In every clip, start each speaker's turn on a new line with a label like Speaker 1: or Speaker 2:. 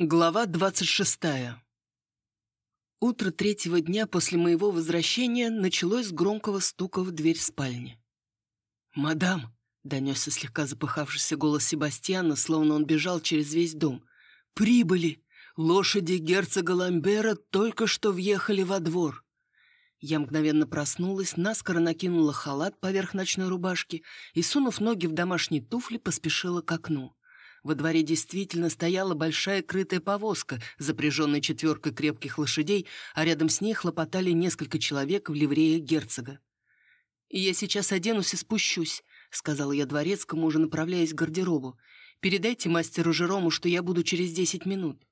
Speaker 1: Глава 26. Утро третьего дня после моего возвращения началось с громкого стука в дверь спальни. «Мадам!» — донесся слегка запыхавшийся голос Себастьяна, словно он бежал через весь дом. «Прибыли! Лошади герцога Ламбера только что въехали во двор!» Я мгновенно проснулась, наскоро накинула халат поверх ночной рубашки и, сунув ноги в домашние туфли, поспешила к окну. Во дворе действительно стояла большая крытая повозка, запряженная четверкой крепких лошадей, а рядом с ней хлопотали несколько человек в ливрее герцога. «Я сейчас оденусь и спущусь», — сказала я дворецкому, уже направляясь к гардеробу. «Передайте мастеру Жерому, что я буду через десять минут».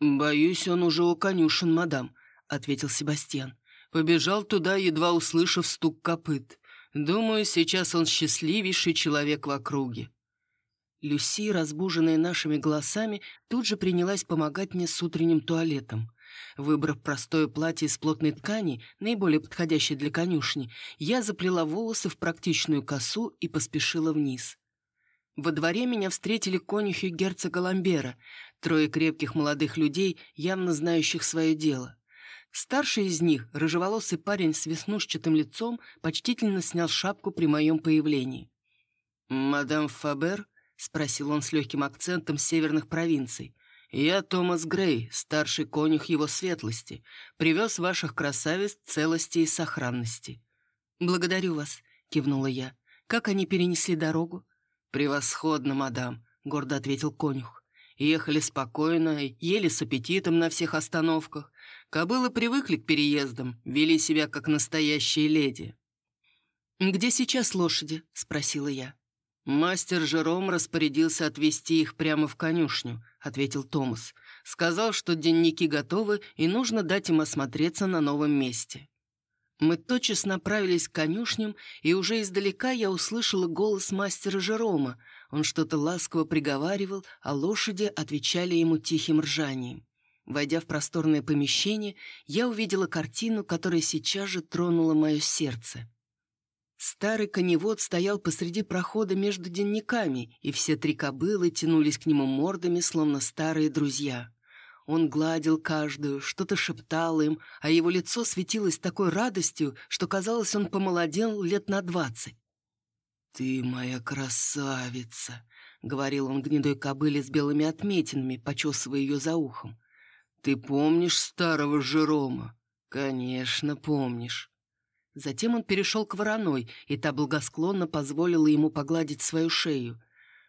Speaker 1: «Боюсь, он уже у конюшен, мадам», — ответил Себастьян. Побежал туда, едва услышав стук копыт. Думаю, сейчас он счастливейший человек в округе. Люси, разбуженная нашими голосами, тут же принялась помогать мне с утренним туалетом. Выбрав простое платье из плотной ткани, наиболее подходящее для конюшни, я заплела волосы в практичную косу и поспешила вниз. Во дворе меня встретили конюхи герцога Ламбера, трое крепких молодых людей, явно знающих свое дело. Старший из них, рыжеволосый парень с веснушчатым лицом, почтительно снял шапку при моем появлении. «Мадам Фабер?» — спросил он с легким акцентом северных провинций. «Я Томас Грей, старший конюх его светлости. Привез ваших красавиц целости и сохранности». «Благодарю вас», — кивнула я. «Как они перенесли дорогу?» «Превосходно, мадам», — гордо ответил конюх. «Ехали спокойно, ели с аппетитом на всех остановках. Кобылы привыкли к переездам, вели себя как настоящие леди».
Speaker 2: «Где сейчас лошади?» — спросила я.
Speaker 1: «Мастер Жером распорядился отвезти их прямо в конюшню», — ответил Томас. «Сказал, что дневники готовы, и нужно дать им осмотреться на новом месте». Мы тотчас направились к конюшням, и уже издалека я услышала голос мастера Жерома. Он что-то ласково приговаривал, а лошади отвечали ему тихим ржанием. Войдя в просторное помещение, я увидела картину, которая сейчас же тронула мое сердце. Старый коневод стоял посреди прохода между денниками, и все три кобылы тянулись к нему мордами, словно старые друзья. Он гладил каждую, что-то шептал им, а его лицо светилось такой радостью, что, казалось, он помолодел лет на двадцать. «Ты моя красавица!» — говорил он гнедой кобыле с белыми отметинами, почесывая ее за ухом. «Ты помнишь старого Жерома?» «Конечно, помнишь. Затем он перешел к вороной, и та благосклонно позволила ему погладить свою шею.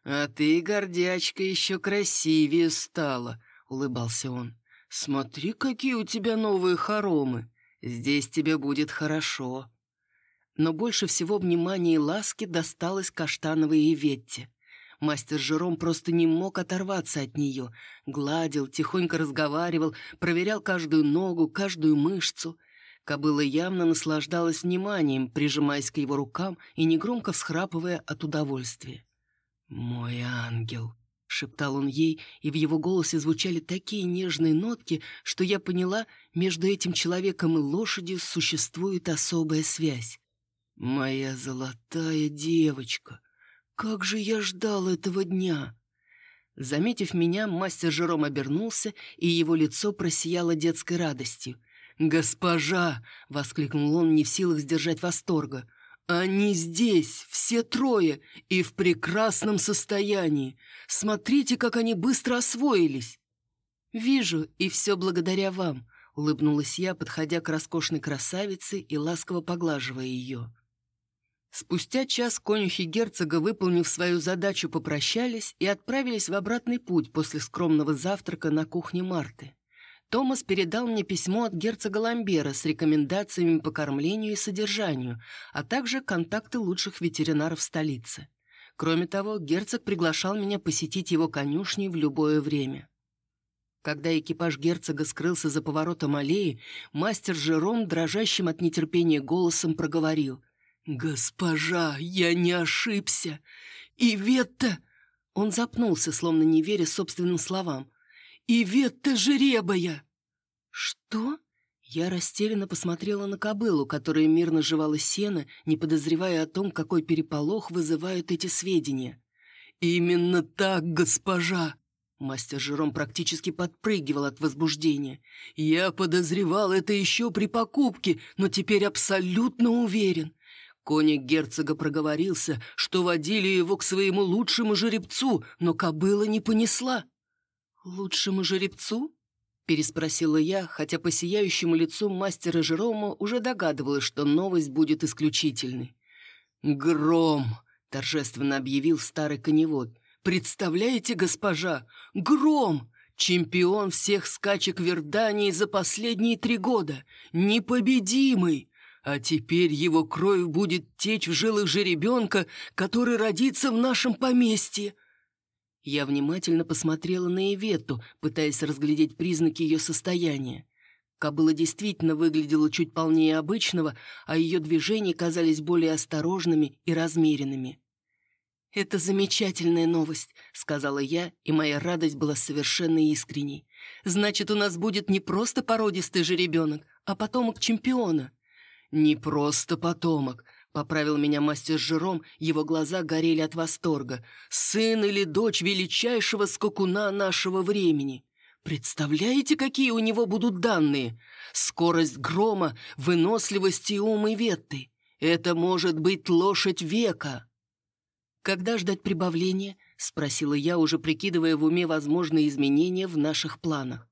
Speaker 1: «А ты, гордячка, еще красивее стала», — улыбался он. «Смотри, какие у тебя новые хоромы. Здесь тебе будет хорошо». Но больше всего внимания и ласки досталось каштановой Иветте. Мастер Жером просто не мог оторваться от нее. Гладил, тихонько разговаривал, проверял каждую ногу, каждую мышцу. Кобыла явно наслаждалась вниманием, прижимаясь к его рукам и негромко всхрапывая от удовольствия. «Мой ангел!» — шептал он ей, и в его голосе звучали такие нежные нотки, что я поняла, между этим человеком и лошадью существует особая связь. «Моя золотая девочка! Как же я ждал этого дня!» Заметив меня, мастер Жером обернулся, и его лицо просияло детской радостью. «Госпожа!» — воскликнул он, не в силах сдержать восторга. «Они здесь, все трое, и в прекрасном состоянии. Смотрите, как они быстро освоились!» «Вижу, и все благодаря вам», — улыбнулась я, подходя к роскошной красавице и ласково поглаживая ее. Спустя час конюхи герцога, выполнив свою задачу, попрощались и отправились в обратный путь после скромного завтрака на кухне Марты. Томас передал мне письмо от герцога Ламбера с рекомендациями по кормлению и содержанию, а также контакты лучших ветеринаров столицы. Кроме того, герцог приглашал меня посетить его конюшни в любое время. Когда экипаж герцога скрылся за поворотом аллеи, мастер Жером, дрожащим от нетерпения голосом, проговорил. «Госпожа, я не ошибся! И Ветта...» Он запнулся, словно не веря собственным словам. «Иветта жеребая!» «Что?» Я растерянно посмотрела на кобылу, которая мирно жевала сено, не подозревая о том, какой переполох вызывают эти сведения. «Именно так, госпожа!» Мастер Жером практически подпрыгивал от возбуждения. «Я подозревал это еще при покупке, но теперь абсолютно уверен. Коник герцога проговорился, что водили его к своему лучшему жеребцу, но кобыла не понесла».
Speaker 2: «Лучшему жеребцу?» — переспросила я, хотя по сияющему лицу мастера Жерома уже догадывалась, что новость будет исключительной.
Speaker 1: «Гром!» — торжественно объявил старый коневод — Представляете, госпожа, Гром, чемпион всех скачек Вердании за последние три года, непобедимый. А теперь его кровь будет течь в жилах жеребенка, который родится в нашем поместье. Я внимательно посмотрела на Иветту, пытаясь разглядеть признаки ее состояния. Кобыла действительно выглядела чуть полнее обычного, а ее движения казались более осторожными и размеренными.
Speaker 2: «Это замечательная новость», — сказала я, и моя радость была совершенно искренней. «Значит, у нас будет не просто породистый жеребенок, а потомок чемпиона».
Speaker 1: «Не просто потомок», — поправил меня мастер Жером, его глаза горели от восторга. «Сын или дочь величайшего скакуна нашего времени». Представляете, какие у него будут данные? Скорость грома, выносливость и ум и ветты. Это может быть лошадь века.
Speaker 2: «Когда ждать прибавления?» — спросила я, уже прикидывая в уме возможные изменения в наших планах.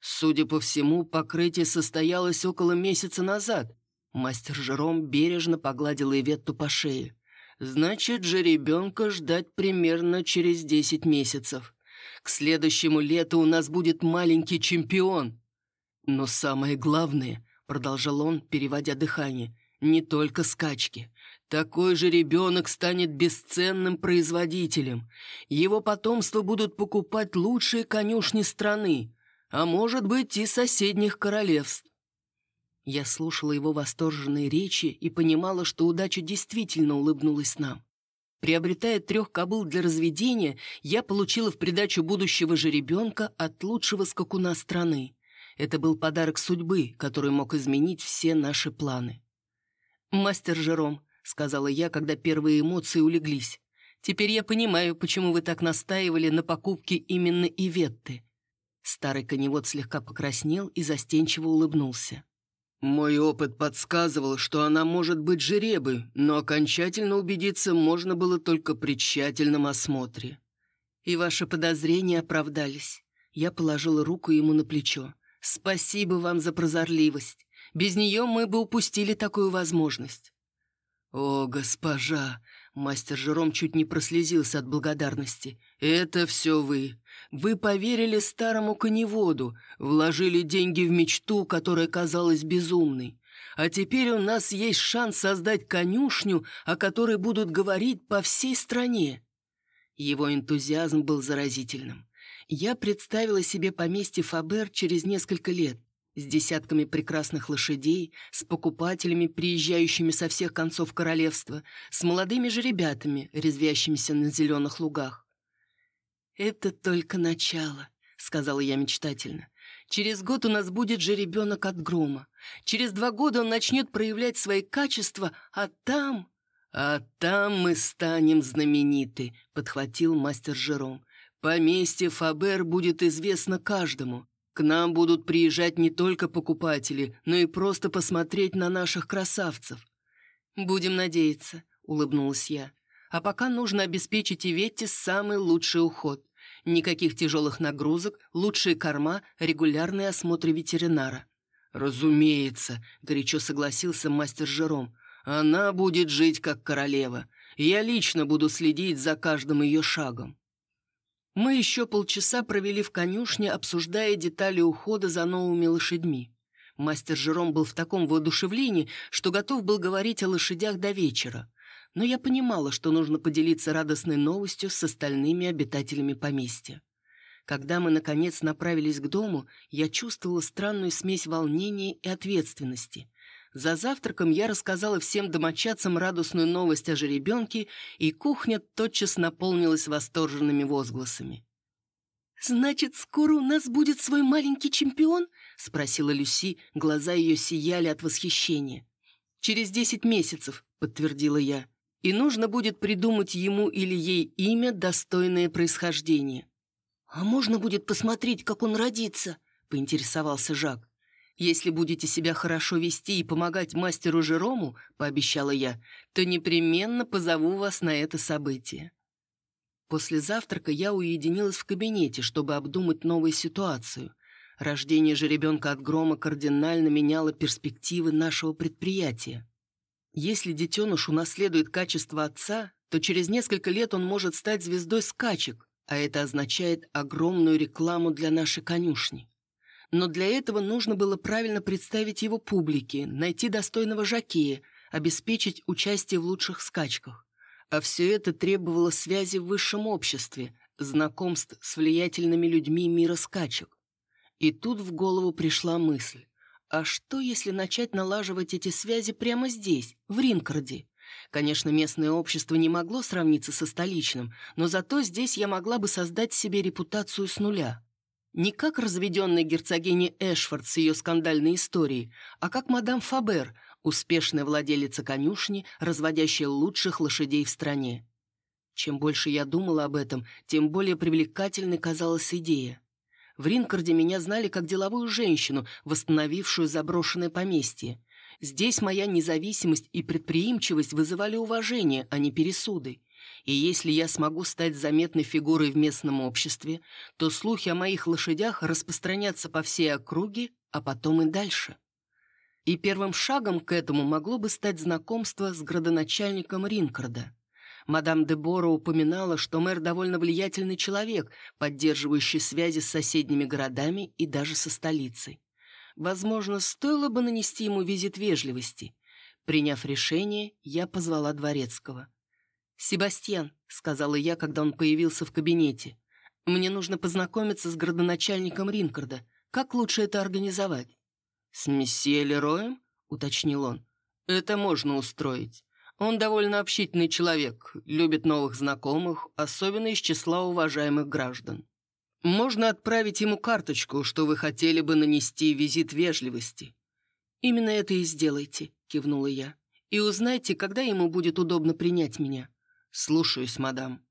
Speaker 1: «Судя по всему, покрытие состоялось около месяца назад». Мастер Жером бережно погладил Иветту по шее. «Значит, же ребенка ждать примерно через десять месяцев. К следующему лету у нас будет маленький чемпион. Но самое главное, — продолжал он, переводя дыхание, — не только скачки. Такой же ребенок станет бесценным производителем. Его потомство будут покупать лучшие конюшни страны, а может быть и соседних королевств.
Speaker 2: Я слушала его восторженные речи и понимала, что удача действительно улыбнулась нам. Приобретая трех кобыл для разведения, я получила в придачу будущего жеребенка от лучшего скакуна страны. Это был подарок судьбы, который мог изменить все наши планы. «Мастер Жером, — сказала я, когда первые эмоции улеглись. «Теперь я понимаю, почему вы так настаивали на покупке именно Иветты». Старый коневод слегка покраснел и застенчиво улыбнулся.
Speaker 1: «Мой опыт подсказывал, что она может быть жеребой, но окончательно убедиться можно было только при тщательном осмотре».
Speaker 2: «И ваши подозрения оправдались». Я положила руку ему на плечо. «Спасибо вам за прозорливость. Без нее мы бы упустили такую возможность».
Speaker 1: «О, госпожа!» Мастер Жером чуть не прослезился от благодарности. «Это все вы. Вы поверили старому коневоду, вложили деньги в мечту, которая казалась безумной. А теперь у нас есть шанс создать конюшню, о которой будут говорить по всей стране». Его энтузиазм был заразительным. Я представила себе поместье Фабер через несколько лет с десятками прекрасных лошадей, с покупателями, приезжающими со всех концов королевства, с молодыми же ребятами, резвящимися на зеленых лугах. «Это только начало», — сказала я мечтательно. «Через год у нас будет же ребенок от грома. Через два года он начнет проявлять свои качества, а там...» «А там мы станем знамениты», — подхватил мастер Жером. «Поместье Фабер будет известно каждому. К нам будут приезжать не только покупатели, но и просто посмотреть на наших красавцев.
Speaker 2: «Будем надеяться», — улыбнулась я. «А пока нужно обеспечить Иветте самый лучший уход. Никаких тяжелых нагрузок, лучшие корма, регулярные осмотры ветеринара».
Speaker 1: «Разумеется», — горячо согласился мастер Жером. «Она будет жить как королева. Я лично буду следить за каждым ее шагом».
Speaker 2: Мы еще полчаса провели в конюшне, обсуждая детали ухода за новыми лошадьми. Мастер Жером был в таком воодушевлении, что готов был говорить о лошадях до вечера. Но я понимала, что нужно поделиться радостной новостью с остальными обитателями поместья. Когда мы, наконец, направились к дому, я чувствовала странную смесь волнения и ответственности. За завтраком я рассказала всем домочадцам радостную новость о жеребенке, и кухня тотчас наполнилась восторженными возгласами. «Значит, скоро у нас будет свой маленький чемпион?» — спросила Люси, глаза ее сияли от восхищения. «Через десять месяцев», — подтвердила я, «и нужно будет придумать ему или ей имя, достойное происхождения». «А можно будет посмотреть, как он родится?» — поинтересовался Жак.
Speaker 1: «Если будете себя хорошо вести и помогать мастеру Жерому, — пообещала я, — то непременно позову вас на это событие». После завтрака я уединилась в кабинете, чтобы обдумать новую ситуацию. Рождение же ребенка от грома кардинально меняло перспективы нашего предприятия. Если детеныш унаследует качество отца, то через несколько лет он может стать звездой скачек, а это означает огромную рекламу для нашей конюшни. Но для этого нужно было правильно представить его публике, найти достойного жакея, обеспечить участие в лучших скачках. А все это требовало связи в высшем обществе, знакомств с влиятельными людьми мира скачек. И тут в голову пришла мысль. А что, если начать налаживать эти связи прямо здесь, в Ринкарде? Конечно, местное общество не могло сравниться со столичным, но зато здесь я могла бы создать себе репутацию с нуля. Не как разведенная герцогиня Эшфорд с ее скандальной историей, а как мадам Фабер, успешная владелица конюшни, разводящая лучших лошадей в стране. Чем больше я думала об этом, тем более привлекательной казалась идея. В Ринкарде меня знали как деловую женщину, восстановившую заброшенное поместье. Здесь моя независимость и предприимчивость вызывали уважение, а не пересуды. И если я смогу стать заметной фигурой в местном обществе, то слухи о моих лошадях распространятся по всей округе, а потом и дальше. И первым шагом к этому могло бы стать знакомство с градоначальником Ринкарда. Мадам де Боро упоминала, что мэр довольно влиятельный человек, поддерживающий связи с соседними городами и даже со столицей. Возможно, стоило бы нанести ему визит вежливости. Приняв решение, я позвала Дворецкого. «Себастьян», — сказала я, когда он появился в кабинете, — «мне нужно познакомиться с градоначальником Ринкарда. Как лучше это организовать?» «С месье Лероем?» — уточнил он. «Это можно устроить. Он довольно общительный человек, любит новых знакомых, особенно из числа уважаемых граждан. Можно отправить ему карточку, что вы хотели бы нанести визит вежливости. «Именно это и сделайте», — кивнула я. «И узнайте, когда ему будет удобно принять меня». «Слушаюсь, мадам».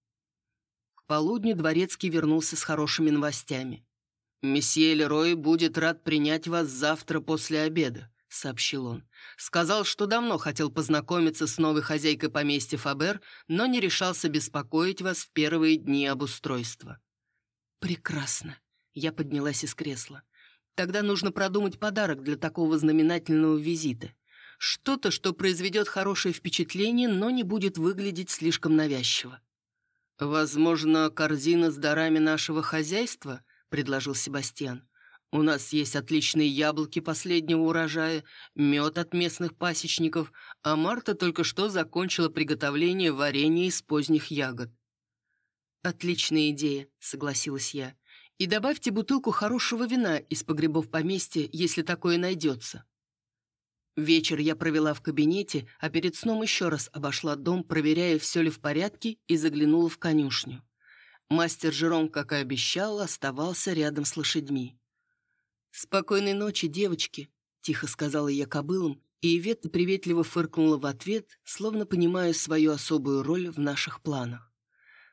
Speaker 1: К полудню Дворецкий вернулся с хорошими новостями. «Месье Лерой будет рад принять вас завтра после обеда сообщил он. Сказал, что давно хотел познакомиться с новой хозяйкой поместья Фабер, но не решался беспокоить вас в первые дни обустройства. Прекрасно. Я поднялась из кресла. Тогда нужно продумать подарок для такого знаменательного визита. Что-то, что произведет хорошее впечатление, но не будет выглядеть слишком навязчиво. «Возможно, корзина с дарами нашего хозяйства?» — предложил Себастьян. У нас есть отличные яблоки последнего урожая, мед от местных пасечников, а Марта только что закончила приготовление варенья из поздних ягод». «Отличная идея», — согласилась я. «И добавьте бутылку хорошего вина из погребов поместья, если такое найдется». Вечер я провела в кабинете, а перед сном еще раз обошла дом, проверяя, все ли в порядке, и заглянула в конюшню. Мастер Жером, как и обещал, оставался рядом с лошадьми. «Спокойной ночи, девочки», — тихо сказала я кобылам, и Иветта приветливо фыркнула в ответ, словно понимая свою особую роль в наших планах.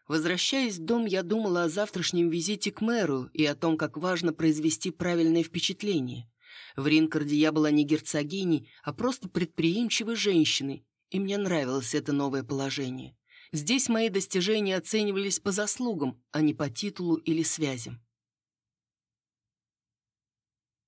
Speaker 1: Возвращаясь в дом, я думала о завтрашнем визите к мэру и о том, как важно произвести правильное впечатление. В Ринкарде я была не герцогиней, а просто предприимчивой женщиной, и мне нравилось это новое положение. Здесь мои достижения оценивались по заслугам, а не по титулу или связям.